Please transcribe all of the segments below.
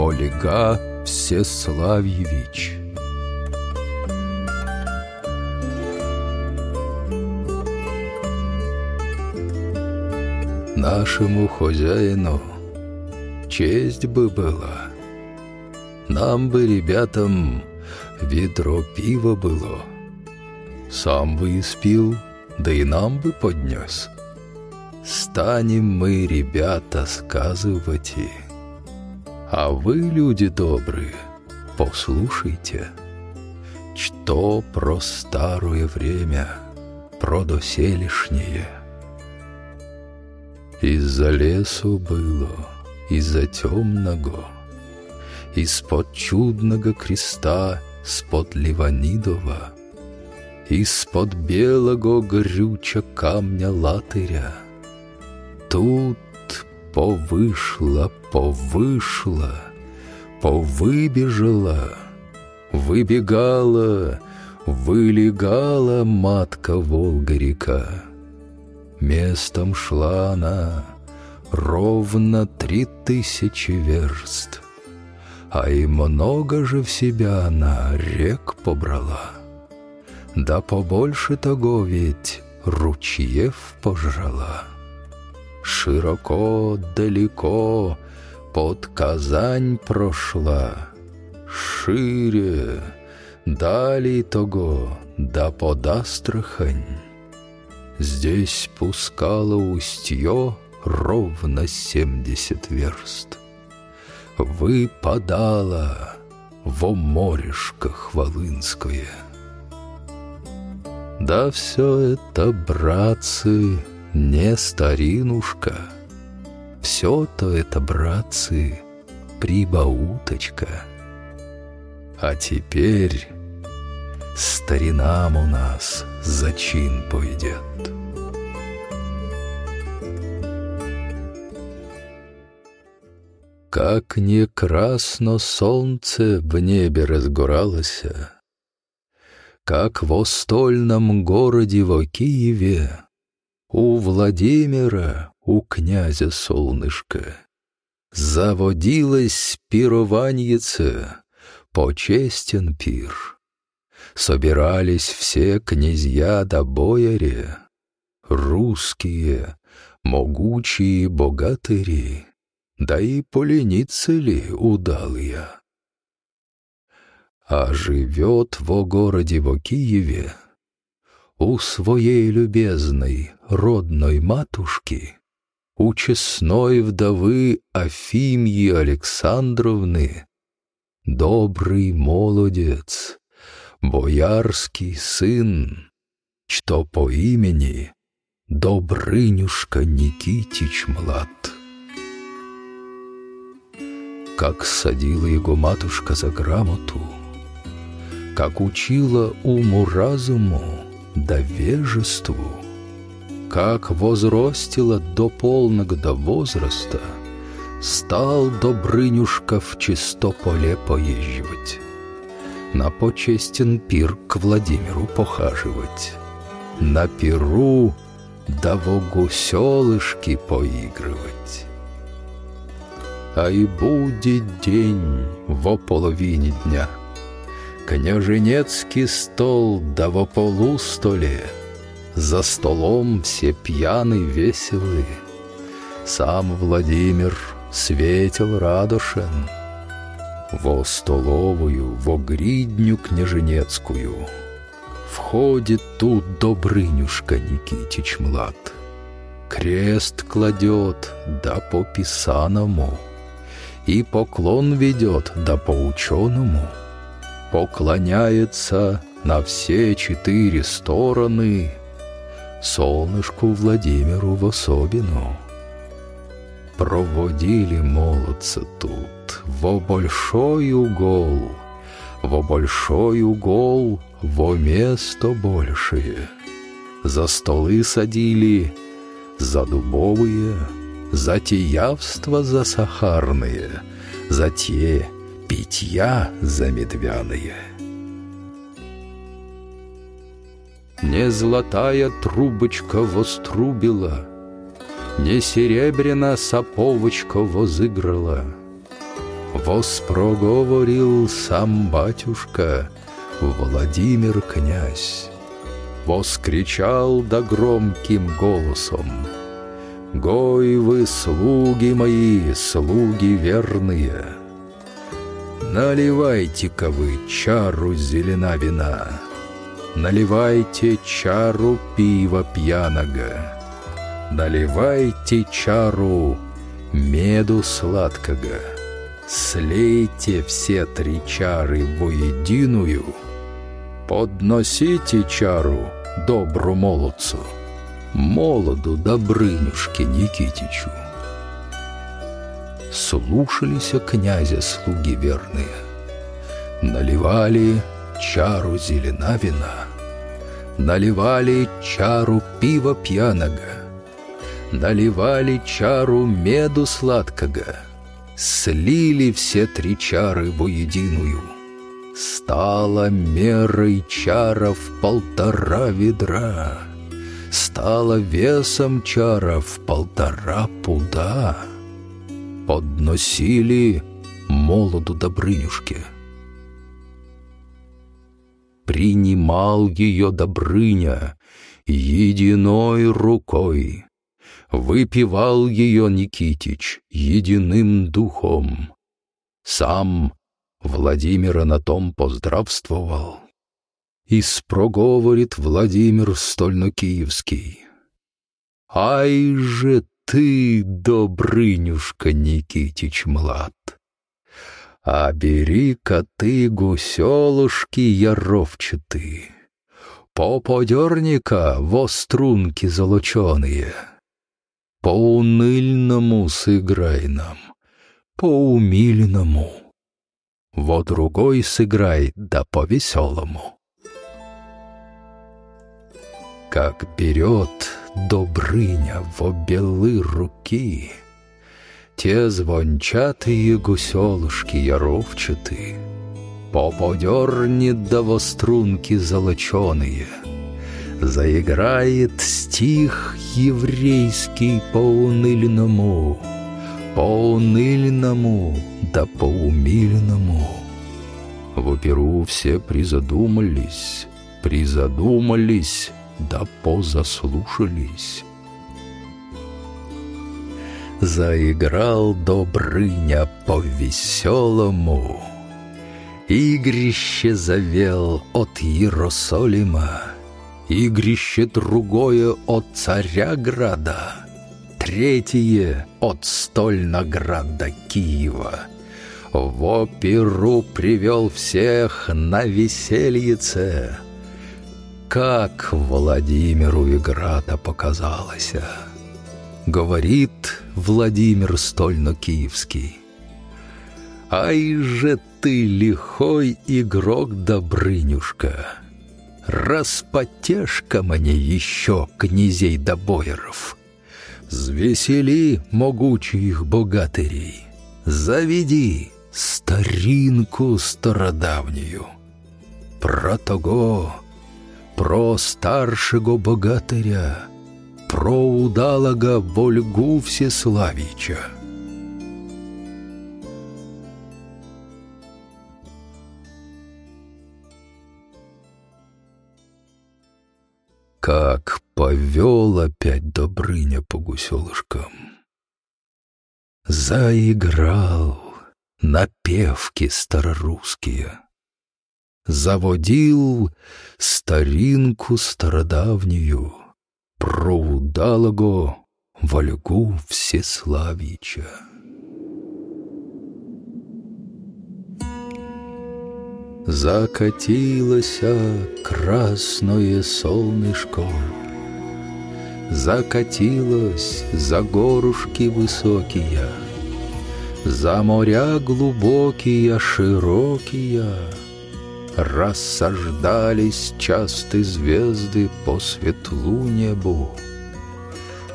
Волига Всеславьевич Нашему хозяину честь бы была. Нам бы, ребятам, ведро пива было. Сам бы испил, да и нам бы поднес. Станем мы, ребята, сказывать. А вы, люди добрые, послушайте, что про старое время, про доселешнее — из-за лесу было, из-за темного, Из-под чудного креста, с-под Ливанидова, Из-под белого горюча камня латыря. Тут повышла, повышла, повыбежала, Выбегала, вылегала матка Волга-река. Местом шла она ровно три тысячи верст, А и много же в себя она рек побрала. Да побольше того ведь ручьев пожрала. Широко, далеко под Казань прошла, Шире, далее того, да под Астрахань. Здесь пускало устье ровно семьдесят верст. Выпадало во морешко Хвалынское. Да все это, братцы, не старинушка. Все-то это, братцы, прибауточка. А теперь старинам у нас зачин пойдет. Как не красно солнце в небе разгоралось, Как в остольном городе во Киеве У Владимира, у князя солнышко, Заводилось пированьице, почестен пир. Собирались все князья да бояре, Русские, могучие богатыри, да и полениться ли удал я. А живет во городе во Киеве у своей любезной родной матушки, у честной вдовы Афимьи Александровны, добрый молодец, боярский сын, что по имени Добрынюшка Никитич Млад как садила его матушка за грамоту, как учила уму-разуму да вежеству, как возростила до полного до возраста, стал Добрынюшка в чистополе поезживать, на почестен пир к Владимиру похаживать, на пиру да в гуселышки поигрывать а и будет день во половине дня. Княженецкий стол да во полустоле, За столом все пьяны веселы. Сам Владимир светил радушен, Во столовую, во гридню княженецкую Входит тут Добрынюшка Никитич Млад. Крест кладет, да по писаному — и поклон ведет да по ученому. Поклоняется на все четыре стороны солнышку Владимиру в особину. Проводили молодца тут во большой угол, во большой угол, во место большее. За столы садили, за дубовые — за те явства засахарные, за те питья замедвяные. Не золотая трубочка вострубила, Не серебряна саповочка возыграла. Воспроговорил сам батюшка Владимир князь. Воскричал да громким голосом — Гой вы, слуги мои, слуги верные, Наливайте-ка вы чару зелена вина, Наливайте чару пива пьяного, Наливайте чару меду сладкого, Слейте все три чары воединую, Подносите чару добру молодцу молоду Добрынюшке Никитичу. Слушались князя слуги верные, наливали чару зелена вина, наливали чару пива пьяного, наливали чару меду сладкого, слили все три чары воединую. Стала мерой чара в полтора ведра — стала весом чара в полтора пуда. Подносили молоду Добрынюшке. Принимал ее Добрыня единой рукой, Выпивал ее Никитич единым духом. Сам Владимира на том поздравствовал. И спроговорит Владимир Стольно-Киевский. «Ай же ты, Добрынюшка Никитич Млад! А бери-ка ты, гуселушки яровчатые, Поподерника во струнки золоченые, По уныльному сыграй нам, по умильному, Во другой сыграй, да по веселому как берет Добрыня в обелы руки Те звончатые гуселушки яровчаты, Поподернет до вострунки золоченые, Заиграет стих еврейский по уныльному, По уныльному да по умильному. В оперу все призадумались, призадумались, да позаслушались. Заиграл Добрыня по-веселому, Игрище завел от Иерусалима, Игрище другое от царя града, Третье от стольнограда Киева. В оперу привел всех на весельице — как Владимиру игра-то показалась. Говорит Владимир Стольно-Киевский. Ай же ты лихой игрок, Добрынюшка! Распотешь-ка мне еще князей да бояров! Звесели могучих богатырей! Заведи старинку стародавнюю! Про того про старшего богатыря, про удалого Вольгу Всеславича. Как повел опять Добрыня по гуселышкам. Заиграл напевки старорусские заводил старинку стародавнюю про удалого Вольгу Всеславича. Закатилось красное солнышко, Закатилось за горушки высокие, За моря глубокие, широкие, Рассаждались часты звезды по светлу небу.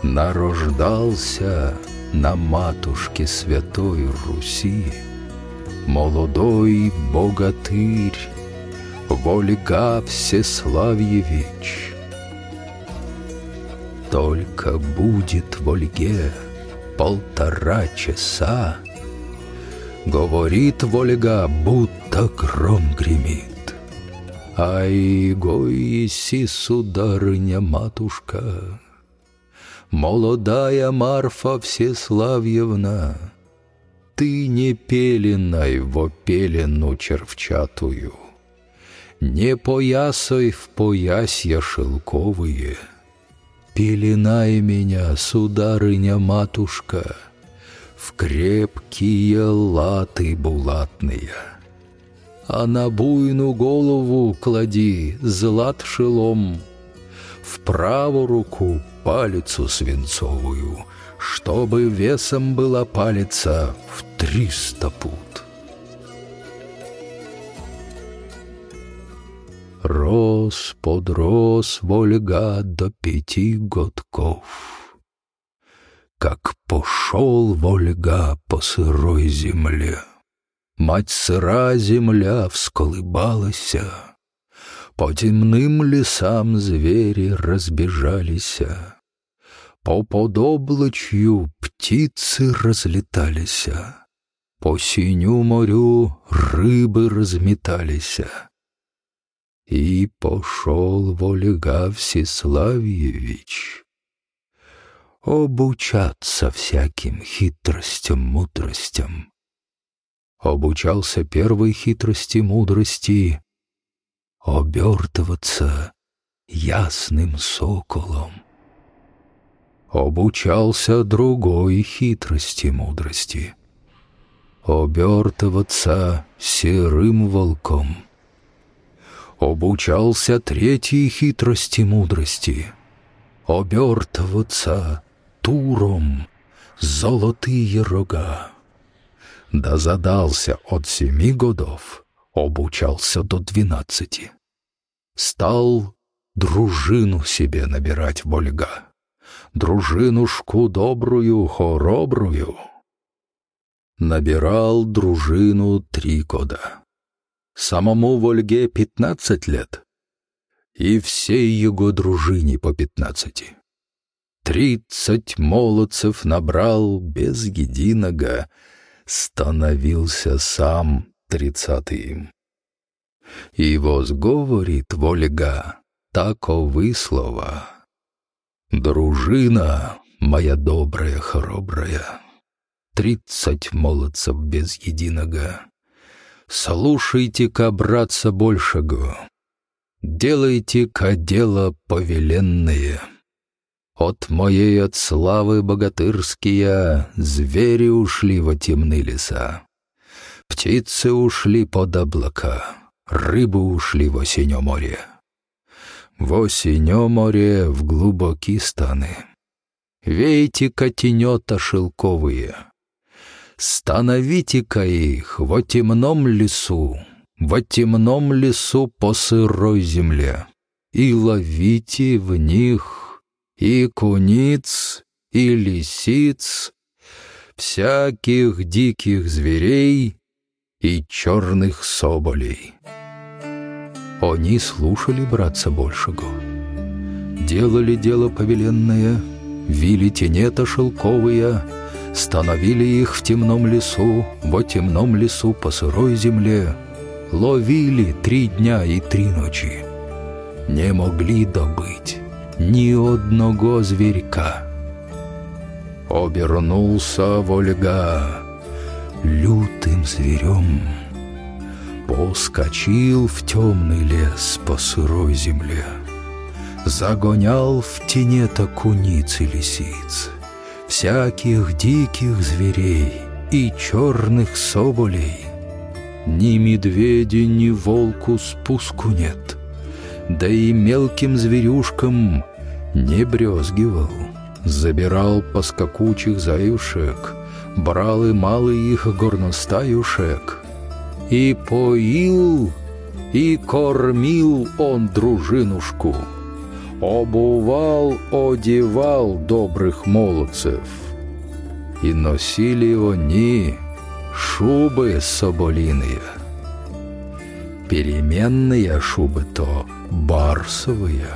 Нарождался на матушке Святой Руси молодой богатырь, Вольга Всеславьевич. Только будет в Ольге полтора часа, Говорит Вольга, будто гром гремит. Ай, гойси, сударыня-матушка, Молодая Марфа Всеславьевна, Ты не пеленай во пелену червчатую, Не поясой в поясья шелковые, Пеленай меня, сударыня-матушка, В крепкие латы булатные, А на буйну голову клади злат шелом, В правую руку палицу свинцовую, чтобы весом была палица в триста пут. Рос, подрос Вольга до пяти годков. Как пошел Вольга по сырой земле, Мать сыра земля всколыбалася, По темным лесам звери разбежалися, по подоблачью птицы разлетались, По синю морю рыбы разметались. И пошел Вольга Всеславьевич обучаться всяким хитростям, мудростям. Обучался первой хитрости, мудрости обертываться ясным соколом обучался другой хитрости мудрости. Обертываться серым волком. Обучался третьей хитрости мудрости. Обертываться туром золотые рога. Да задался от семи годов, обучался до двенадцати. Стал дружину себе набирать вольга дружинушку добрую, хоробрую. Набирал дружину три года. Самому Вольге пятнадцать лет, и всей его дружине по пятнадцати. Тридцать молодцев набрал без единого, становился сам тридцатым. И возговорит Вольга таковы слова. Дружина, моя добрая, храбрая, Тридцать молодцев без единого. Слушайте-ка, братца большего, Делайте-ка дело повеленное. От моей от славы богатырские Звери ушли во темные леса. Птицы ушли под облака, Рыбы ушли в осеннее море в осеннё море, в глубокие станы. Вейте котенета шелковые, становите-ка их во темном лесу, во темном лесу по сырой земле, и ловите в них и куниц, и лисиц, всяких диких зверей и черных соболей. Они слушали братца большего. Делали дело повеленное, вили тенета шелковые, Становили их в темном лесу, во темном лесу по сырой земле, Ловили три дня и три ночи. Не могли добыть ни одного зверька. Обернулся Вольга лютым зверем, Поскочил в темный лес по сырой земле, Загонял в тенета куниц и лисиц, Всяких диких зверей и черных соболей. Ни медведи, ни волку спуску нет, Да и мелким зверюшкам не брезгивал. Забирал поскакучих заюшек, Брал и малый их горностаюшек — и поил, и кормил он дружинушку, обувал, одевал добрых молодцев. И носили они, шубы соболиные. Переменные шубы то барсовые.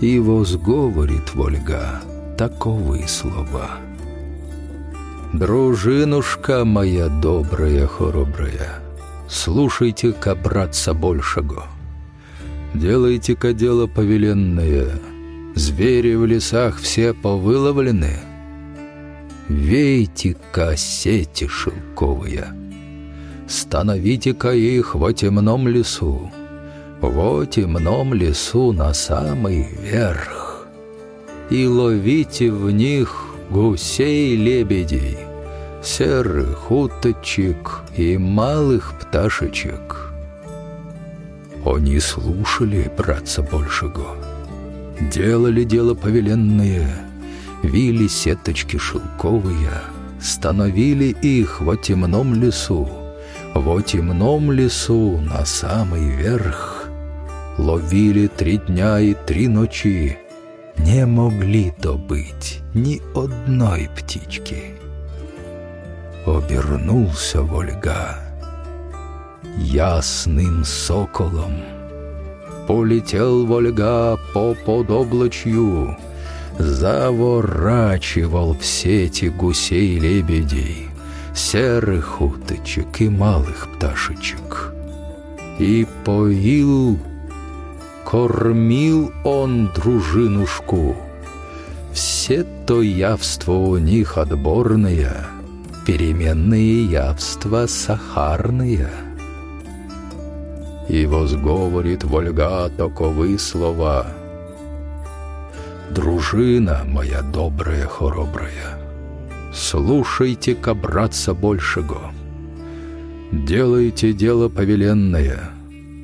И возговорит Вольга таковы слова. Дружинушка моя добрая, хоробрая, Слушайте-ка, братца большего, Делайте-ка дело повеленное, Звери в лесах все повыловлены, Вейте-ка сети шелковые, Становите-ка их во темном лесу, Во темном лесу на самый верх, И ловите в них гусей-лебедей, Серых уточек и малых пташечек. Они слушали братца большего, Делали дело повеленное, Вили сеточки шелковые, Становили их во темном лесу, Во темном лесу на самый верх. Ловили три дня и три ночи, Не могли добыть ни одной птички. Обернулся Вольга ясным соколом. Полетел Вольга по подоблачью, Заворачивал в сети гусей-лебедей, Серых уточек и малых пташечек. И поил, кормил он дружинушку. Все то явства у них отборные, Переменные явства сахарные — и возговорит Вольга таковы слова. «Дружина моя добрая, хоробрая, слушайте-ка, братца большего, делайте дело повеленное,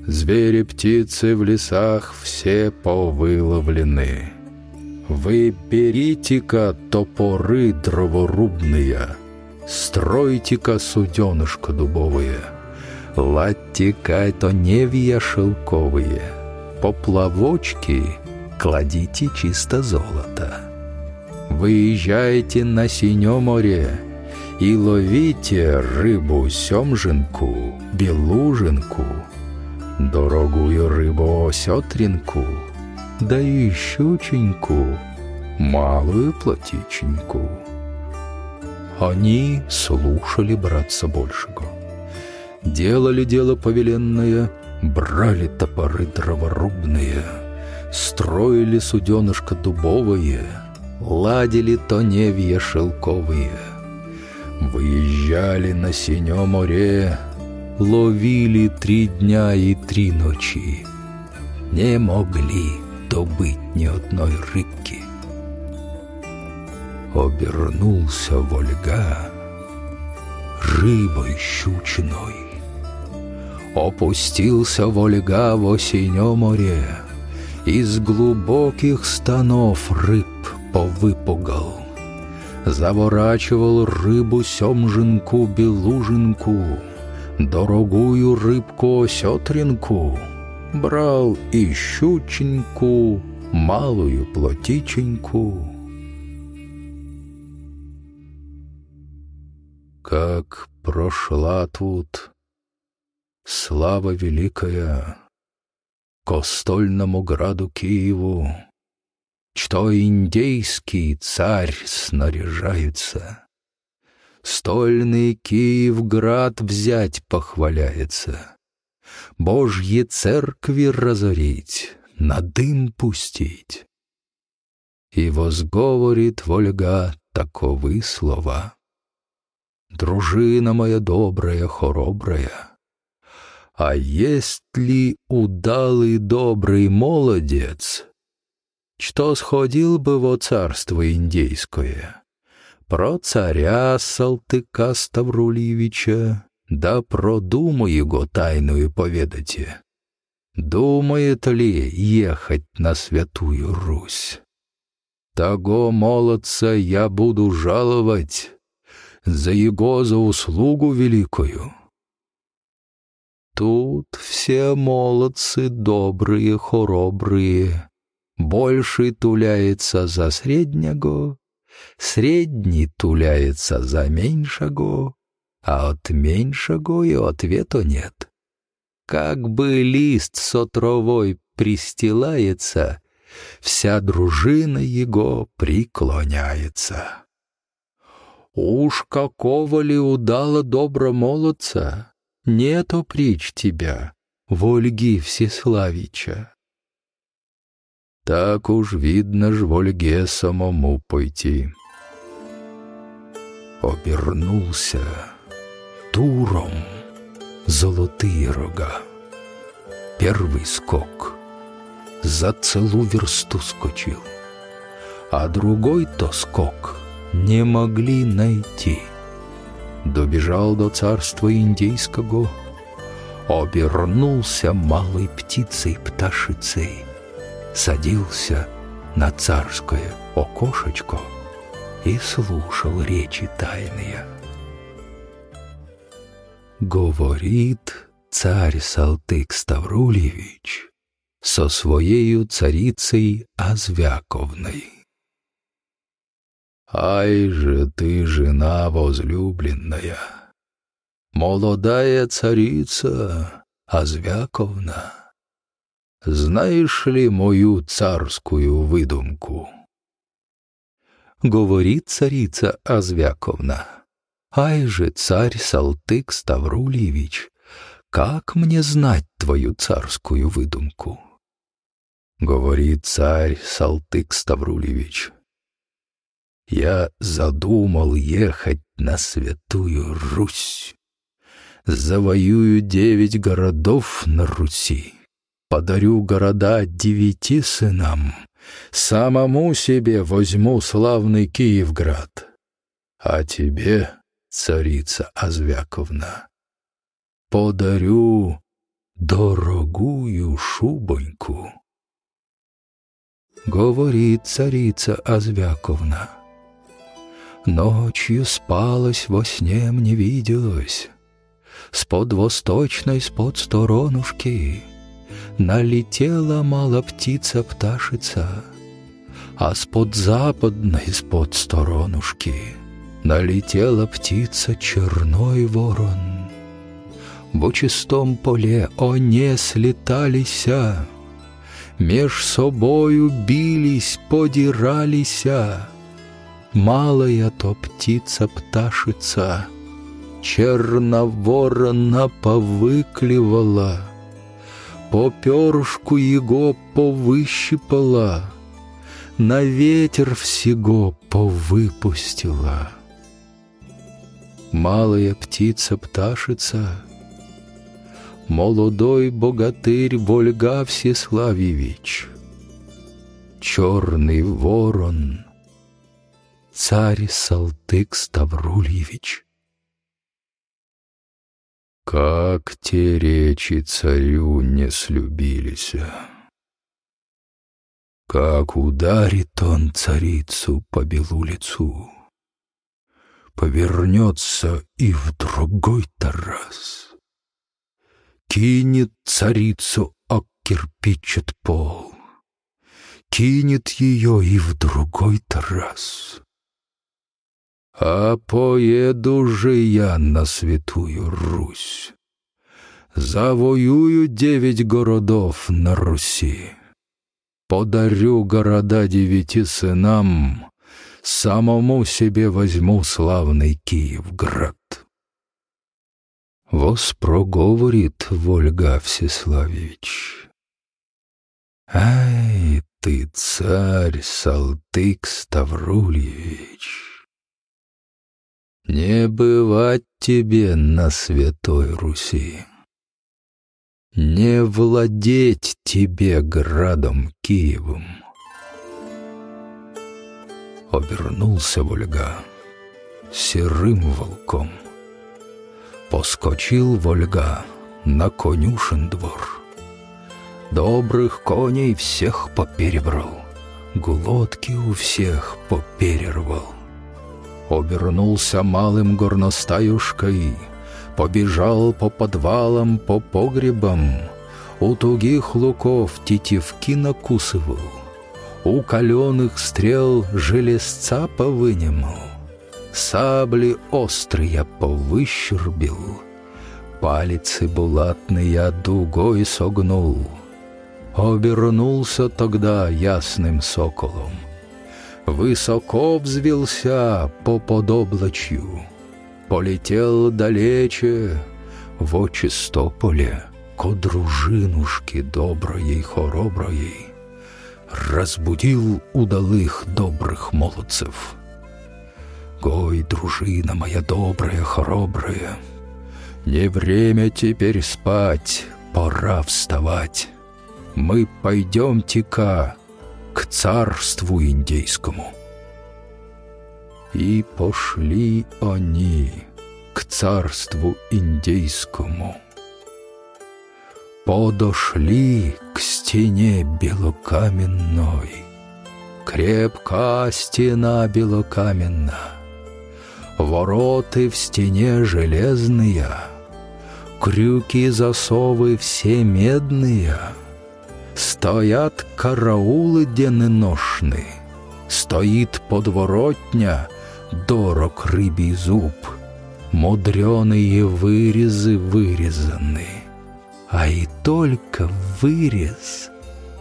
звери, птицы в лесах все повыловлены. Вы берите-ка топоры дроворубные, стройте-ка суденышко дубовые» Ладьте-ка то невья шелковые, Поплавочки кладите чисто золото. Выезжайте на синё море И ловите рыбу-семжинку, белужинку, Дорогую рыбу-осетринку, Да и щученьку, малую плотиченьку. Они слушали братца большего Делали дело повеленное, брали топоры дроворубные, строили суденышко дубовые, ладили тоневья шелковые, выезжали на синё море, ловили три дня и три ночи, не могли добыть ни одной рыбки. Обернулся Вольга рыбой щучиной, Опустился Вольга в осеннё море, Из глубоких станов рыб повыпугал. Заворачивал рыбу семжинку, белужинку, Дорогую рыбку осетринку, Брал и щученьку, малую плотиченьку. Как прошла тут Слава великая Костольному граду Киеву, Что индейский царь снаряжается. Стольный Киев-град взять похваляется, Божьи церкви разорить, на дым пустить. И возговорит Вольга таковы слова. Дружина моя добрая, хоробрая, а есть ли удалый добрый молодец, что сходил бы во царство индейское, про царя Салтыка Ставрулевича, да про думу его тайную поведайте. Думает ли ехать на святую Русь? Того молодца я буду жаловать за его за услугу великую. Тут все молодцы добрые, хоробрые. Больший туляется за среднего, средний туляется за меньшего, а от меньшего и ответа нет. Как бы лист со травой пристилается, вся дружина его преклоняется. Уж какого ли удала добро молодца, нету прич тебя, Вольги Всеславича. Так уж видно ж Вольге самому пойти. Обернулся туром золотые рога. Первый скок за целу версту скочил, а другой-то скок не могли найти. Добежал до царства индейского, обернулся малой птицей-пташицей, садился на царское окошечко и слушал речи тайные. Говорит царь Салтык Ставрульевич со своею царицей Азвяковной. «Ай же ты, жена возлюбленная, молодая царица Азвяковна, знаешь ли мою царскую выдумку?» Говорит царица Азвяковна. Ай же, царь Салтык Ставрульевич, как мне знать твою царскую выдумку? Говорит царь Салтык Ставрульевич, я задумал ехать на святую Русь. Завоюю девять городов на Руси, подарю города девяти сынам, самому себе возьму славный Киевград, а тебе царица Азвяковна. Подарю дорогую шубоньку. Говорит царица Азвяковна. Ночью спалась, во сне мне виделась. С-под восточной, с-под сторонушки Налетела мало птица-пташица, А с-под западной, с-под сторонушки — Налетела птица черной ворон. В чистом поле они слеталися, Меж собою бились, подиралися. Малая то птица-пташица Черноворона повыклевала, По перышку его повыщипала, На ветер всего повыпустила малая птица-пташица, молодой богатырь Вольга Всеславьевич, черный ворон, царь Салтык Ставрульевич. Как те речи царю не слюбились, как ударит он царицу по белу лицу повернется и в другой-то раз. Кинет царицу о кирпичет пол, кинет ее и в другой-то раз. А поеду же я на святую Русь, завоюю девять городов на Руси, подарю города девяти сынам, самому себе возьму славный Киевград. Воспроговорит Вольга Всеславич. Ай, ты царь Салтык Ставрульевич! Не бывать тебе на святой Руси, Не владеть тебе градом Киевом обернулся Вольга серым волком. Поскочил Вольга на конюшен двор. Добрых коней всех поперебрал, глотки у всех поперервал. Обернулся малым горностаюшкой, побежал по подвалам, по погребам, у тугих луков тетивки накусывал — у каленых стрел железца повынимал, Сабли острые повыщербил, Палицы булатные дугой согнул. Обернулся тогда ясным соколом. Высоко взвился по подоблачью, Полетел далече в очистополе Ко дружинушке доброй хороброй, Разбудил удалых добрых молодцев. Гой, дружина моя добрая, хоробрая, Не время теперь спать, пора вставать. Мы пойдемте-ка к царству индейскому. И пошли они к царству индейскому. Подошли к стене белокаменной. Крепка стена белокаменная, Вороты в стене железные, Крюки засовы все медные, Стоят караулы денношны, Стоит подворотня, дорог рыбий зуб, Мудреные вырезы вырезаны — а и только вырез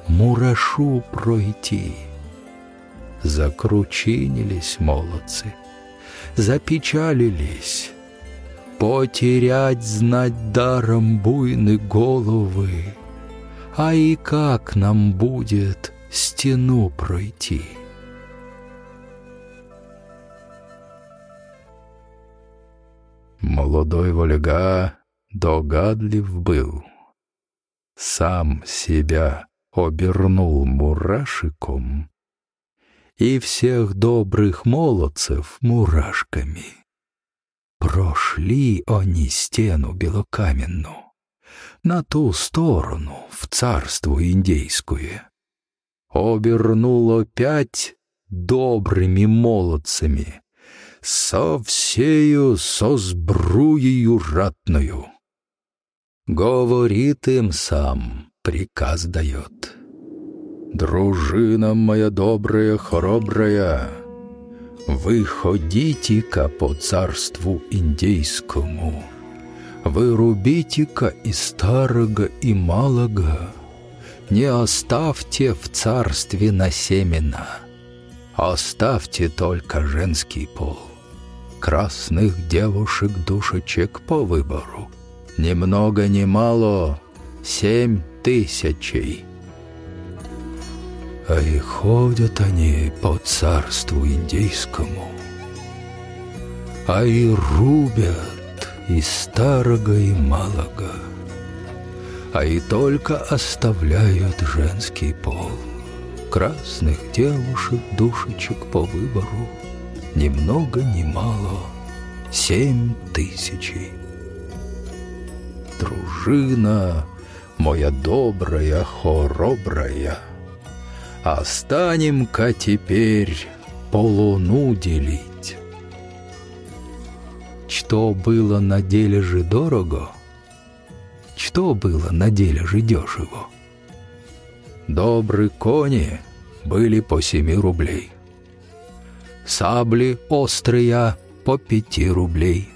мурашу пройти. Закручинились молодцы, запечалились, потерять знать даром буйны головы, а и как нам будет стену пройти. Молодой Вольга догадлив был — сам себя обернул мурашиком и всех добрых молодцев мурашками. Прошли они стену белокаменную на ту сторону, в царство индейское. Обернул опять добрыми молодцами со всею со сбруею ратною. Говорит им сам, приказ дает. «Дружина моя добрая, храбрая, выходите-ка по царству индейскому, вырубите-ка и старого, и малого, не оставьте в царстве на семена, оставьте только женский пол, красных девушек-душечек по выбору, ни много ни мало. Семь тысячей. А и ходят они по царству индейскому, а и рубят и старого, и малого, а и только оставляют женский пол. Красных девушек, душечек по выбору, ни много ни мало, семь тысячей дружина, моя добрая, хоробрая. Останем-ка теперь по луну делить. Что было на деле же дорого, что было на деле же дешево. Добрые кони были по семи рублей. Сабли острые по пяти рублей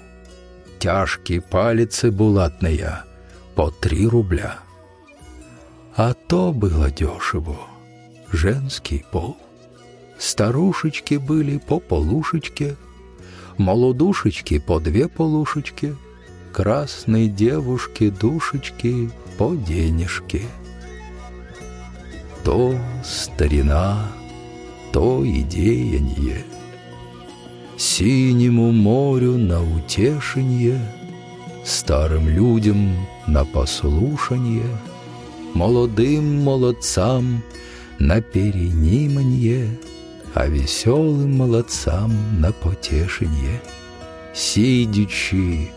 тяжкие палицы булатные по три рубля. А то было дешево. Женский пол. Старушечки были по полушечке, молодушечки по две полушечки, красные девушки-душечки по денежке. То старина, то идеяние — Синему морю на утешение, Старым людям на послушание, Молодым молодцам на перениманье, А веселым молодцам на потешенье. Сидячи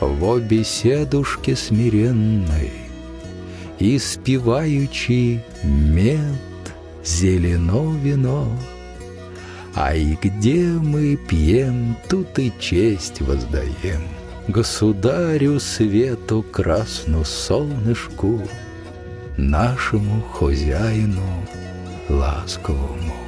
в беседушке смиренной И спеваючи мед, зелено вино, а и где мы пьем, тут и честь воздаем Государю свету красну солнышку, Нашему хозяину ласковому.